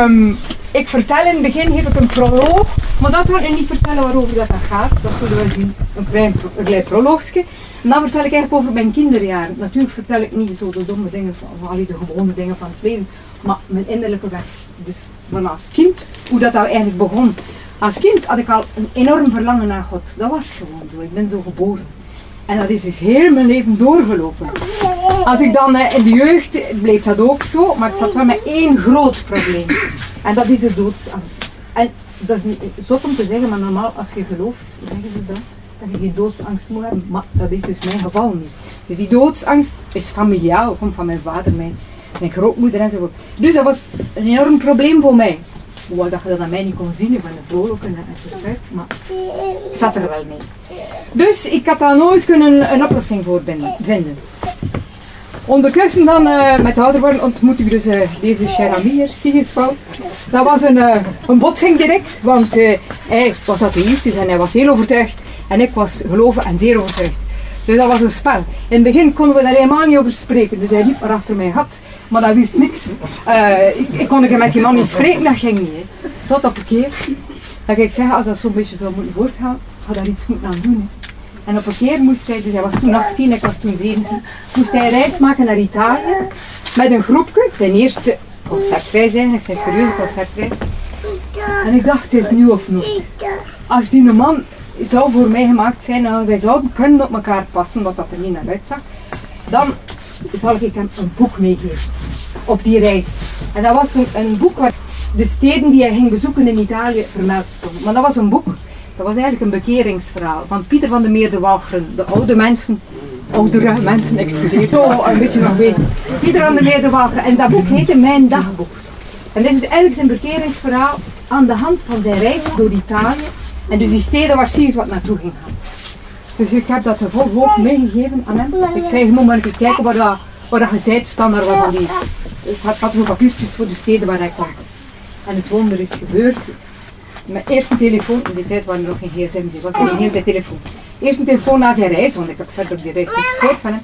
Ehm, ik vertel in het begin, geef ik een proloog, maar dat zal ik niet vertellen waarover dat, gaat. Dat zullen we zien, een klein, een proloogje. En dan vertel ik eigenlijk over mijn kinderjaren. Natuurlijk vertel ik niet zo de domme dingen, van, de gewone dingen van het leven, maar mijn innerlijke weg. Dus van als kind, hoe dat, dat eigenlijk begon. Als kind had ik al een enorm verlangen naar God. Dat was gewoon zo. Ik ben zo geboren. En dat is dus heel mijn leven doorgelopen. Als ik dan eh, in de jeugd bleef dat ook zo, maar ik zat wel met één groot probleem. En dat is de doodsangst. En dat is zot om te zeggen, maar normaal als je gelooft, zeggen ze dat, dat je geen doodsangst moet hebben. Maar dat is dus mijn geval niet. Dus die doodsangst is familiaal, komt van mijn vader, mijn, mijn grootmoeder enzovoort. Dus dat was een enorm probleem voor mij. Hoewel dat je dat aan mij niet kon zien, ik ben een vrolijke en zo maar ik zat er wel mee. Dus ik had daar nooit kunnen een oplossing voor vinden. Ondertussen dan, uh, met ouder worden, ontmoet ik dus uh, deze Cherami hier, Sigisveld. Dat was een, uh, een botsing direct, want hij was atheïstisch en hij was heel overtuigd. En ik was geloven en zeer overtuigd. Dus dat was een spel. In het begin konden we daar helemaal niet over spreken. Dus hij liep maar achter mij had. Maar dat wist niks. ik, ik kon met die man niet spreken, dat ging niet. Hè. Tot op een keer dat ik zeg, als dat zo'n beetje zou moeten voortgaan, ga daar iets moeten aan doen. En op een keer moest hij, dus hij was toen 18, ik was toen 17, moest hij een reis maken naar Italië met een groepje. Zijn eerste concertreis eigenlijk, zijn serieuze concertreis. En ik dacht, het is nu of nooit. Als die man zou voor mij gemaakt zijn, en wij zouden kunnen op elkaar passen, wat dat er niet naar uitzag, dan zal ik hem een boek meegeven op die reis. En dat was een, een boek waar de steden die hij ging bezoeken in Italië vermeld stonden. Maar dat was een boek dat was eigenlijk een bekeringsverhaal van Pieter van der Meer de Walcheren. De oude mensen, oudere mensen, excuseer, toch een beetje nog weten. Pieter van der Meer de. En dat boek heette Mijn Dagboek. En dit is eigenlijk zijn bekeringsverhaal aan de hand van zijn reis door Italië. En dus die steden waar Sies wat naartoe ging gaan. Dus ik heb dat de vol hoop meegegeven aan hem. Ik zei, je moet maar even kijken waar, dat, waar dat gezegd staan daar van die... Dus had, had zo papiertjes voor de steden waar hij komt. En het wonder is gebeurd. Mijn eerste telefoon, in die tijd waren er nog geen gsm's, ik was geen heel de telefoon. Eerste telefoon na zijn reis, want ik heb verder die reis gehoord van hem.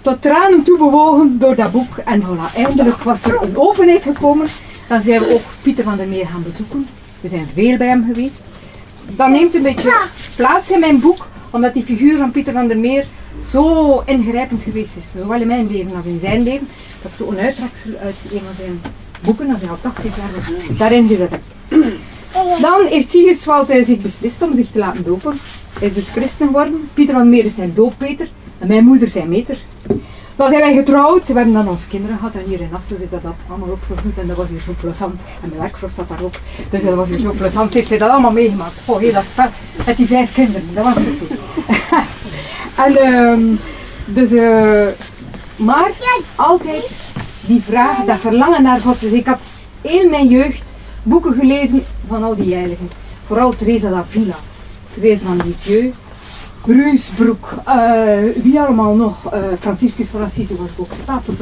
Tot tranen toe bewogen door dat boek. En voilà, eindelijk was er een openheid gekomen. Dan zijn we ook Pieter van der Meer gaan bezoeken. We zijn veel bij hem geweest. Dat neemt een beetje plaats in mijn boek, omdat die figuur van Pieter van der Meer zo ingrijpend geweest is. Zowel in mijn leven als in zijn leven. Dat zo een uittreksel uit een van zijn boeken, als hij al 80 jaar was, daarin gezet heb. Dan heeft Sigiswald zich beslist om zich te laten dopen. Hij is dus christen geworden. Pieter van Meer is zijn dooppeter en mijn moeder zijn meter. Dan zijn wij getrouwd, we hebben dan onze kinderen gehad en hier in Assen zit dat allemaal opgegroeid en dat was hier zo plezant. En mijn werkvrouw zat daar ook, dus dat was hier zo plezant. Ze heeft dat allemaal meegemaakt. Oh, heel dat spel met die vijf kinderen, dat was het zo. en um, dus, uh, maar altijd die vraag, dat verlangen naar God. Dus ik had in mijn jeugd boeken gelezen van al die heiligen. Vooral Teresa d'Avila, Teresa van Lisieux, Ruisbroek, uh, wie allemaal nog, uh, Franciscus van Assisi was ook stapels.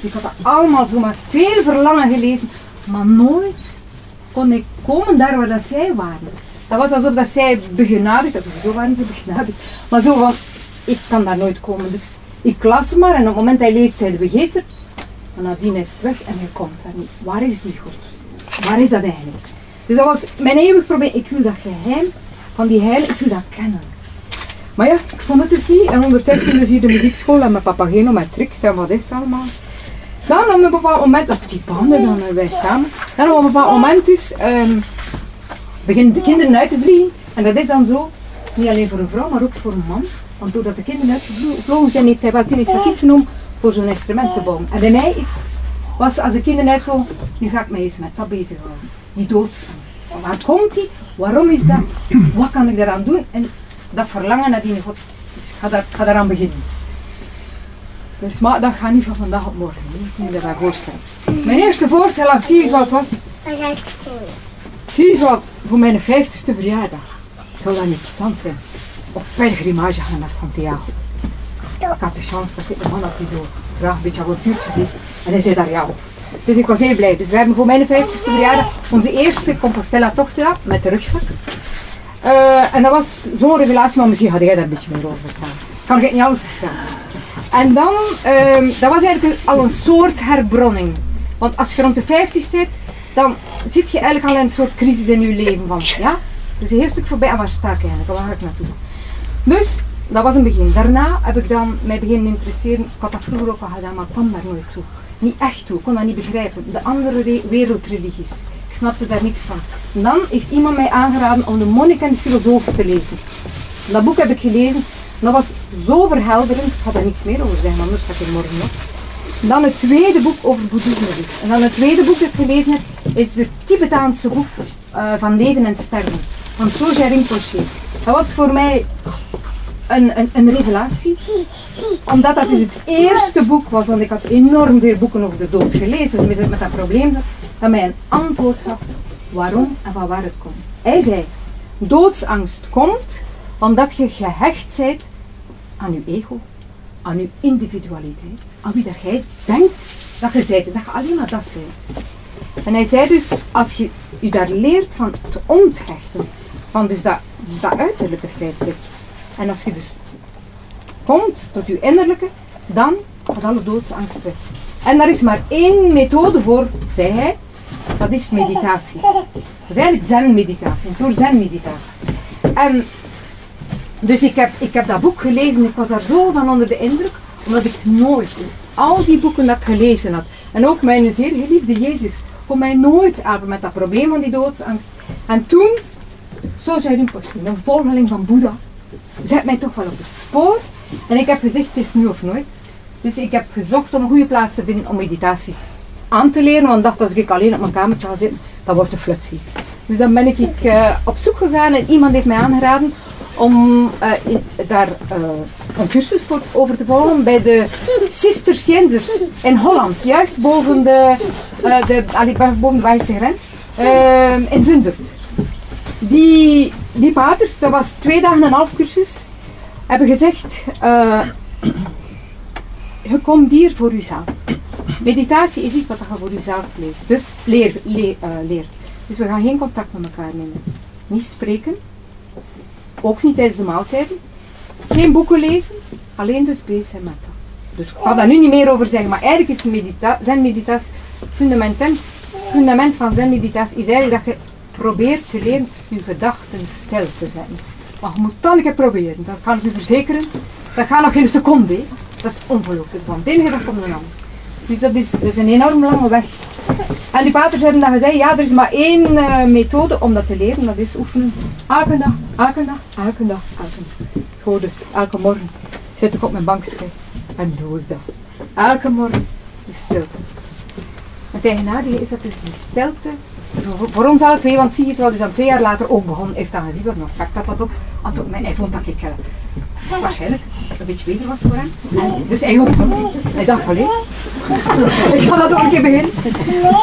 Ik had dat allemaal zomaar veel verlangen gelezen, maar nooit kon ik komen daar waar dat zij waren. Dat was alsof dat zij begenadigd, of zo waren ze begenadigd, maar zo van, ik kan daar nooit komen. Dus ik las maar en op het moment dat hij leest, zei de begeester, en nadien is het weg en hij komt. En waar is die God? Waar is dat eigenlijk? Dus dat was mijn eeuwig probleem. Ik wil dat geheim van die heil, ik wil dat kennen. Maar ja, ik vond het dus niet. En ondertussen dus hier de muziekschool en mijn papageno met tricks en wat is het allemaal. Dan op een bepaald moment, op die banden dan wij samen. Dan op een bepaald moment dus um, beginnen de kinderen uit te vliegen. En dat is dan zo, niet alleen voor een vrouw, maar ook voor een man. Want doordat de kinderen uitgevlogen zijn, heeft hij wel het initiatief genomen voor zo'n instrument te bouwen. En bij mij is was als de kinderen uitvlogen, nu ga ik mij eens met dat bezighouden. Die doodsangst. Waar komt die? Waarom is dat? Wat kan ik daaraan doen? En dat verlangen naar die God. Dus ik ga, daar, ga daaraan beginnen. Dus maar dat gaat niet van vandaag op morgen. Ik moet je dat voorstellen. Mijn eerste voorstel aan Sieswald was... Sieswald, voor mijn vijftigste verjaardag. Zou dat interessant zijn? Op pelgrimage gaan naar Santiago. Ik had de chance dat ik een man had die zo graag een beetje avontuurtjes heeft. En hij zei daar ja op. Dus ik was heel blij. Dus we hebben voor mijn 50ste verjaardag onze eerste Compostela-tocht gedaan met de rugzak. Uh, en dat was zo'n revelatie, maar misschien had jij daar een beetje meer over vertellen. Kan ik niet alles vertellen. En dan, uh, dat was eigenlijk al een soort herbronning. Want als je rond de 50 zit, dan zit je eigenlijk al in een soort crisis in je leven. Van, ja? Dus een heel stuk voorbij. En waar sta ik eigenlijk? Waar ga ik naartoe? Dus, dat was een begin. Daarna heb ik dan mij beginnen interesseren. Ik had dat vroeger ook al gedaan, maar ik kwam daar nooit toe. Niet echt toe. Ik kon dat niet begrijpen. De andere wereldreligies. Ik snapte daar niks van. En dan heeft iemand mij aangeraden om de monnik en de filosoof te lezen. Dat boek heb ik gelezen. Dat was zo verhelderend. Ik ga daar niets meer over zeggen, anders ga ik er morgen nog. Dan het tweede boek over boeddhisme dus. En dan het tweede boek dat ik gelezen heb, is het Tibetaanse boek uh, van Leven en Sterven. Van Soja Rinpoche. Dat was voor mij een, een, een, revelatie. Omdat dat dus het eerste boek was, want ik had enorm veel boeken over de dood gelezen met, met dat probleem, dat mij een antwoord gaf waarom en van waar het komt. Hij zei, doodsangst komt omdat je gehecht bent aan je ego, aan je individualiteit, aan wie dat jij denkt dat je bent, dat je alleen maar dat bent. En hij zei dus, als je je daar leert van te onthechten, van dus dat, dat uiterlijke feitelijk, en als je dus komt tot je innerlijke, dan gaat alle doodsangst weg. En daar is maar één methode voor, zei hij, dat is meditatie. Dat is eigenlijk zen-meditatie, een soort zen-meditatie. En dus ik heb, ik heb dat boek gelezen, ik was daar zo van onder de indruk, omdat ik nooit, al die boeken dat ik gelezen had, en ook mijn zeer geliefde Jezus, kon mij nooit helpen met dat probleem van die doodsangst. En toen, zo zei Rinpoche, een volgeling van Boeddha, zet mij toch wel op het spoor. En ik heb gezegd, het is nu of nooit. Dus ik heb gezocht om een goede plaats te vinden om meditatie aan te leren. Want ik dacht, als ik alleen op mijn kamertje ga zitten, dan wordt het flutsie. Dus dan ben ik uh, op zoek gegaan en iemand heeft mij aangeraden om in, daar uh, een cursus voor, over te volgen bij de Cisterciensers in Holland. Juist boven de, de, allee, boven de grens. In Zundert. Die, die paters, dat was twee dagen en een half cursus, hebben gezegd, je komt hier voor jezelf. Meditatie is iets wat je voor jezelf leest. Dus leer, leer, leert. Dus we gaan geen contact met elkaar nemen. Niet spreken, ook niet tijdens de maaltijden. Geen boeken lezen, alleen dus bezig zijn met dat. Dus ik ga daar nu niet meer over zeggen, maar eigenlijk is medita zijn meditatie, fundament, fundament van zijn meditatie is eigenlijk dat je probeert te leren je gedachten stil te zetten. Maar je moet het keer proberen, dat kan ik u verzekeren. Dat gaat nog geen seconde, dat is ongelooflijk. Van de ene dag komt de andere. Dus dat is, is een enorm lange weg. En die paters hebben dan gezegd, ja, er is maar één uh, methode om dat te leren, dat is oefenen. Elke dag, elke dag, elke dag, elke dag. Gewoon dus, elke morgen zit ik op mijn bankje en doe ik dat. Elke morgen de stilte. Het eigenaardige is dat dus die stilte, zo voor ons alle twee, want zie je, zoals dus dan twee jaar later ook begonnen, heeft dan gezien wat een effect dat dat op. Hij vond dat ik uh, waarschijnlijk een beetje beter was voor hem. Dus hij ook. Hij dacht van, ik ga dat ook een keer beginnen.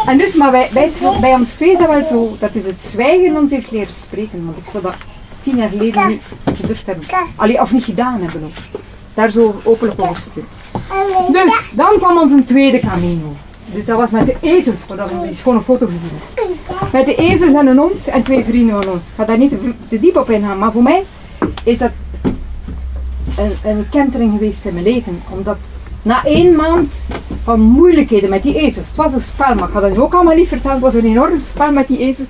En dus, maar wij, wij, bij ons twee is dat wel zo, dat is het zwijgen ons heeft leren spreken. Want ik zou dat tien jaar geleden niet gedurfd hebben. Allee, of niet gedaan hebben ook. Daar zo openlijk over spreken. Dus, dan kwam ons een tweede camino. Dus dat was met de ezels, dat we een foto gezien Met de ezels en een hond en twee vrienden van ons. Ik ga daar niet te, diep op ingaan, maar voor mij is dat een, een kentering geweest in mijn leven. Omdat na één maand van moeilijkheden met die ezels, het was een spel, maar ik had het ook allemaal niet verteld, het was een enorm spel met die ezels.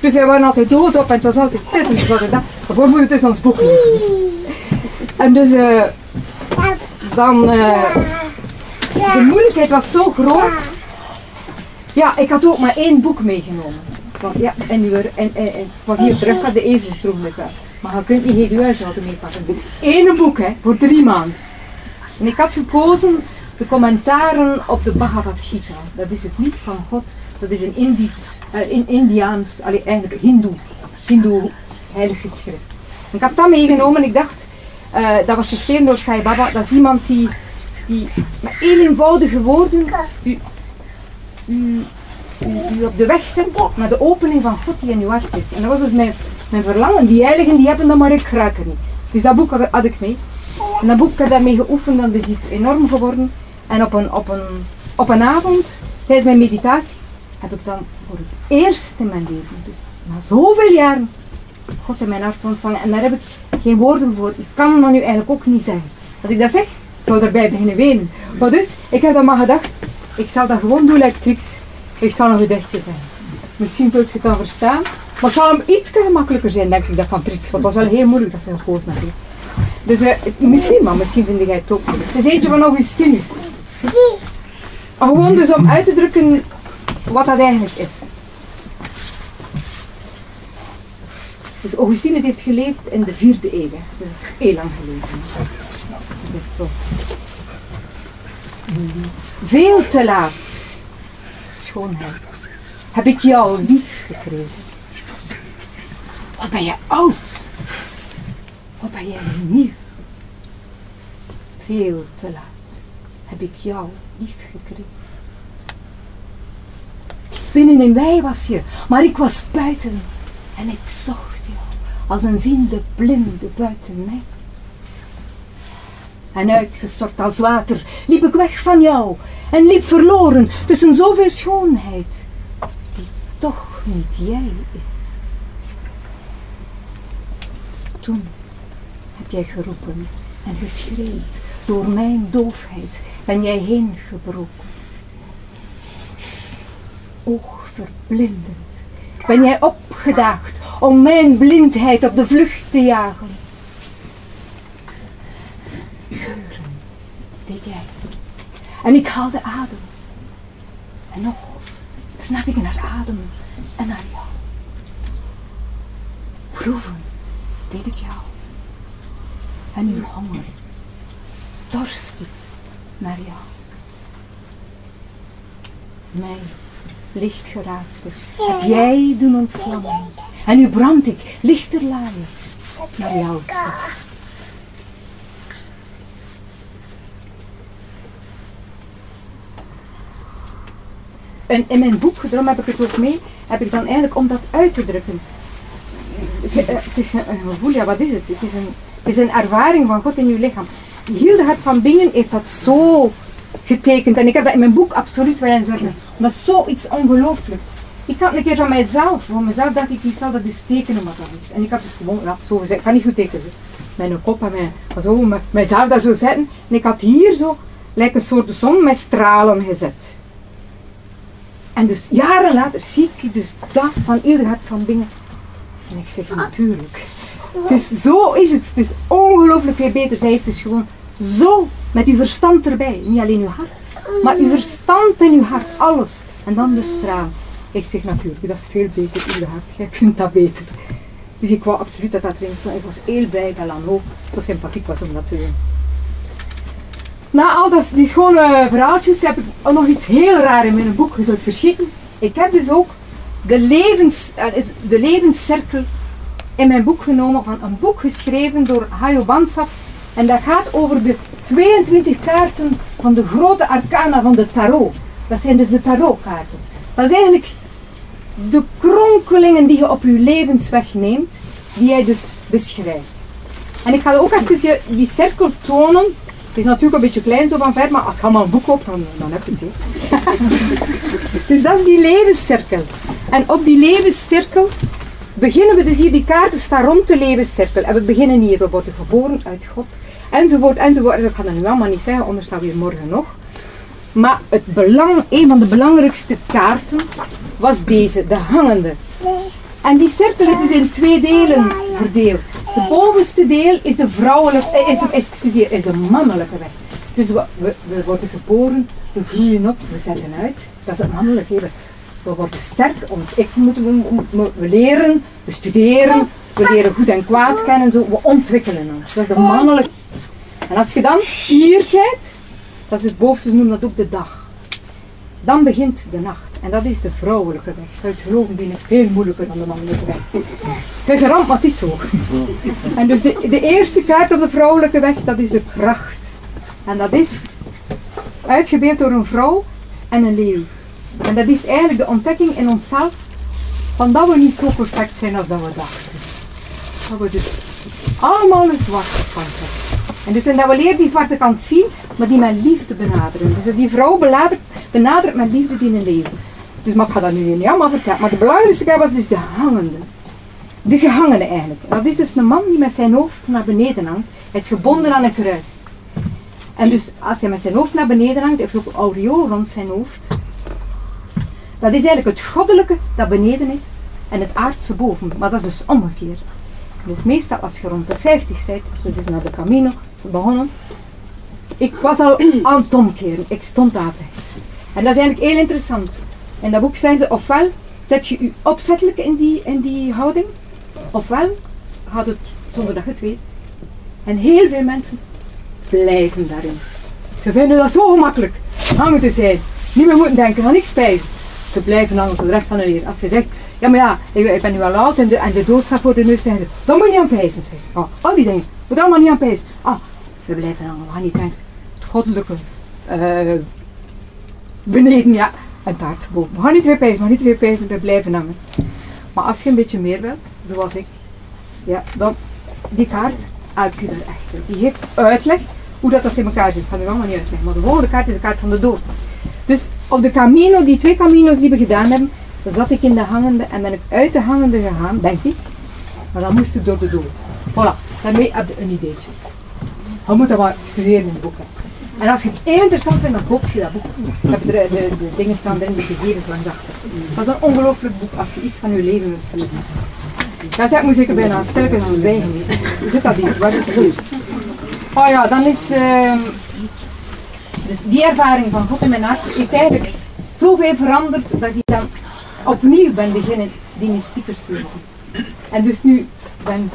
Dus wij waren altijd dood op en het was altijd dit en het was dat. Daarvoor moet je dus ons boek. En dus uh, dan, uh, de moeilijkheid was zo groot. Ja, ik had ook maar één boek meegenomen. Want ja, en, nu, en, en, was hier terug dat de ezels droeg wel. Maar je kunt niet heel je huishouden meepakken. Dus één boek hè, voor drie maanden. En ik had gekozen de commentaren op de Bhagavad Gita. Dat is het lied van God. Dat is een Indisch, uh, in Indiaans, allee, eigenlijk Hindoe, Hindoe heilig geschrift. ik had dat meegenomen en ik dacht, uh, dat was geschreven door Sai Baba, dat is iemand die, die met heel eenvoudige woorden u, op de weg zet naar de opening van God die in uw hart is. En dat was dus mijn, mijn verlangen. Die heiligen die hebben dat, maar ik raak er niet. Dus dat boek had, ik mee. En dat boek heb ik daarmee geoefend, dat is iets enorm geworden. En op een, op een, op een avond, tijdens mijn meditatie, heb ik dan voor het eerst in mijn leven, dus na zoveel jaren, God in mijn hart ontvangen. En daar heb ik geen woorden voor. Ik kan dat nu eigenlijk ook niet zeggen. Als ik dat zeg, zou erbij beginnen wenen. Maar dus, ik heb dan maar gedacht, ik zal dat gewoon doen tricks. Ik zal een gedichtje zijn. Misschien zult je het dan verstaan. Maar het zal hem iets gemakkelijker zijn, denk ik, dat van Trix. Want het was wel heel moeilijk dat gekozen hebben. Dus uh, misschien, maar misschien vind jij het ook. Het is eentje van Augustinus. Gewoon dus om uit te drukken wat dat eigenlijk is. Dus Augustinus heeft geleefd in de vierde eeuw. Dat is heel lang geleden. Dat is echt zo. Veel te laat, schoonheid, heb ik jou lief gekregen. Wat ben je oud? Wat ben jij nieuw? Veel te laat heb ik jou lief gekregen. Binnenin mij was je, maar ik was buiten en ik zocht jou als een ziende blinde buiten mij. En uitgestort als water liep ik weg van jou en liep verloren tussen zoveel schoonheid die toch niet jij is. Toen heb jij geroepen en geschreeuwd. Door mijn doofheid ben jij heen gebroken. Oogverblindend ben jij opgedaagd om mijn blindheid op de vlucht te jagen. Deed jij. En ik haalde adem. En nog snak ik naar adem en naar jou. Proeven deed ik jou. En nu honger, dorst ik naar jou. Mij licht geraakte, heb jij doen ontvlammen. En nu brand ik lichterlaaien naar jou. En in mijn boek, daarom heb ik het ook mee, heb ik dan eigenlijk om dat uit te drukken. Eh, het is een gevoel, ja wat is het? Het is een, het is een ervaring van God in uw lichaam. Hildegard van Bingen heeft dat zo getekend. En ik heb dat in mijn boek absoluut willen zetten. Dat is zoiets ongelooflijk. Ik had een keer van mijzelf, voor mezelf dacht ik, ik zal dat eens tekenen wat dat is. En ik had dus gewoon, ja, zo gezegd, ik kan niet goed tekenen. Mijn kop en mijn, zo, mijzelf daar zo zetten. En ik had hier zo, lijkt een soort zon met stralen gezet. En dus jaren later zie ik dus dat van Hildegard van Bingen. En ik zeg, natuurlijk. Dus zo is het. Het is ongelooflijk veel beter. Zij heeft dus gewoon zo met uw verstand erbij. Niet alleen uw hart, maar uw verstand en uw hart. Alles. En dan de straal. Ik zeg natuurlijk, dat is veel beter, hart. Jij kunt dat beter. Dus ik wou absoluut dat dat erin stond. Ik was heel blij dat Lano zo sympathiek was om dat te doen. Na al dat, die schone verhaaltjes heb ik nog iets heel raar in mijn boek. Je zult verschieten. Ik heb dus ook de, levens, de levenscirkel in mijn boek genomen van een boek geschreven door Hayo Bansap. En dat gaat over de 22 kaarten van de grote arcana van de tarot. Dat zijn dus de tarotkaarten. Dat is eigenlijk de kronkelingen die je op je levensweg neemt, die jij dus beschrijft. En ik ga ook even die cirkel tonen. Het is natuurlijk een beetje klein zo van ver, maar als je allemaal een boek koopt, dan, dan heb je het. dus dat is die levenscirkel. En op die levenscirkel beginnen we dus hier, die kaarten staan rond de levenscirkel. En we beginnen hier, we worden geboren uit God, enzovoort, enzovoort. Ik ga dat nu allemaal niet zeggen, anders staan we morgen nog. Maar het belang, een van de belangrijkste kaarten was deze, de hangende. En die cirkel is dus in twee delen verdeeld. De bovenste deel is de vrouwelijke, eh, is, excuseer, is de mannelijke weg. Dus we, we, worden geboren, we groeien op, we zetten uit. Dat is het mannelijke. We worden sterk, ons ik moeten we, leren, we studeren, we leren goed en kwaad kennen, zo, we ontwikkelen ons. Dat is de mannelijke. En als je dan hier bent, dat is het bovenste, noemen dat ook de dag. Dan begint de nacht. En dat is de vrouwelijke weg. Je geloven, die is veel moeilijker dan de mannelijke weg. Het is een ramp, maar het is zo. En dus de, de eerste kaart op de vrouwelijke weg, dat is de kracht. En dat is uitgebeeld door een vrouw en een leeuw. En dat is eigenlijk de ontdekking in onszelf van dat we niet zo perfect zijn als dat we dachten. Dat we dus allemaal een zwarte kant hebben. En dus en dat we leren die zwarte kant zien, maar die met liefde benaderen. Dus die vrouw benadert, benadert met liefde die een leven. Dus maar ik ga dat nu niet allemaal vertellen. Maar de belangrijkste was dus de hangende. De gehangene eigenlijk. Dat is dus een man die met zijn hoofd naar beneden hangt. Hij is gebonden aan een kruis. En dus als hij met zijn hoofd naar beneden hangt, heeft hij ook een aureool rond zijn hoofd. Dat is eigenlijk het goddelijke dat beneden is en het aardse boven. Maar dat is dus omgekeerd. Dus meestal als je rond de 50 bent, als we dus naar de Camino begonnen, ik was al aan het omkeren. Ik stond daar rechts. En dat is eigenlijk heel interessant. In dat boek zijn ze, ofwel zet je je opzettelijk in die, in die houding, ofwel gaat het zonder dat je het weet. En heel veel mensen blijven daarin. Ze vinden dat zo gemakkelijk, hangen te zijn. Niet meer moeten denken, aan niks spijzen. Ze blijven hangen voor de rest van hun leven. Als je zegt, ja maar ja, ik, ik ben nu al oud en de, en de dood staat voor de neus, ze, dan moet je niet aan pijzen. Oh, al die dingen, moet allemaal niet aan pijzen. Ah, we blijven hangen, we gaan niet denken. Het goddelijke, uh, beneden, ja, taart boven. We gaan niet weer pijzen, we gaan niet weer pijzen, we blijven hangen. Maar als je een beetje meer wilt, zoals ik, ja, dan die kaart helpt je er echt Die heeft uitleg hoe dat, dat in elkaar zit. Ik ga nu allemaal niet uitleggen, maar de volgende kaart is de kaart van de dood. Dus op de camino, die twee camino's die we gedaan hebben, zat ik in de hangende en ben ik uit de hangende gegaan, denk ik. Maar dan moest ik door de dood. Voilà, daarmee heb je een ideetje. Je moet dat maar studeren in het boek. En als je het interessant vindt, dan koop je dat boek. Ik heb er, de, de, dingen staan erin, de gegevens langs achter. Dat is een ongelooflijk boek als je iets van je leven wilt verliezen. Ja, zeg, moet ik er bijna sterker dan bij geweest. Zit dat hier? Waar is het goed? Oh ja, dan is... Uh, dus die ervaring van God in mijn hart heeft eigenlijk zoveel veranderd dat ik dan opnieuw ben beginnen die mystieke studie. En dus nu ben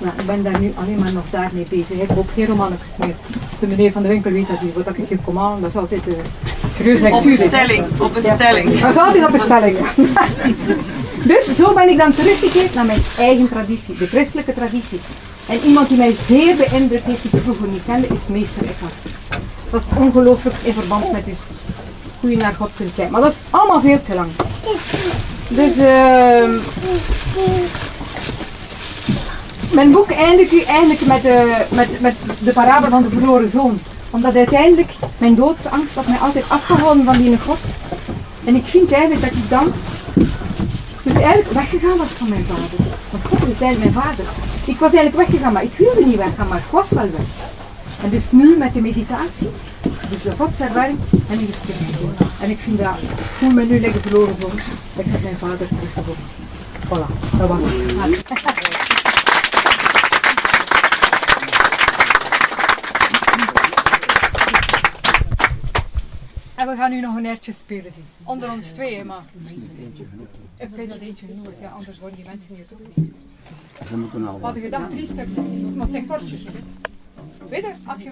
nou, ik ben daar nu alleen maar nog daarmee bezig. Ik heb ook geen romanen gesmeerd. De meneer van de winkel weet dat niet. Wat ik hier kom aan, dat is altijd uh, serieus lectuur. Op bestelling, op bestelling. Ja. Dat is altijd op bestelling, Dus zo ben ik dan teruggekeerd naar mijn eigen traditie, de christelijke traditie. En iemand die mij zeer beïnvloed heeft, die ik vroeger niet kende, is meester Eckhart. Dat is ongelooflijk in verband met dus hoe je naar God kunt kijken. Maar dat is allemaal veel te lang. Dus uh, mijn boek eindigt eigenlijk met de, met, met de parabel van de verloren zoon. Omdat uiteindelijk mijn doodsangst had mij altijd afgehouden van die God. En ik vind eigenlijk dat ik dan dus eigenlijk weggegaan was van mijn vader. Want God is mijn vader. Ik was eigenlijk weggegaan, maar ik wilde niet weggaan, maar ik was wel weg. En dus nu met de meditatie, dus de godservaring, ben ik gestuurd. En ik vind dat, ik voel me nu lekker verloren zoon, ik met mijn vader teruggevonden. Voilà, dat was het. we gaan nu nog een eertje spelen zien. Onder ons tweeën, maar... Ik weet dat eentje genoeg ja, anders worden die mensen niet ook niet. Ze moeten al... We hadden gedacht drie stukjes, maar het zijn kortjes. Weet je, als je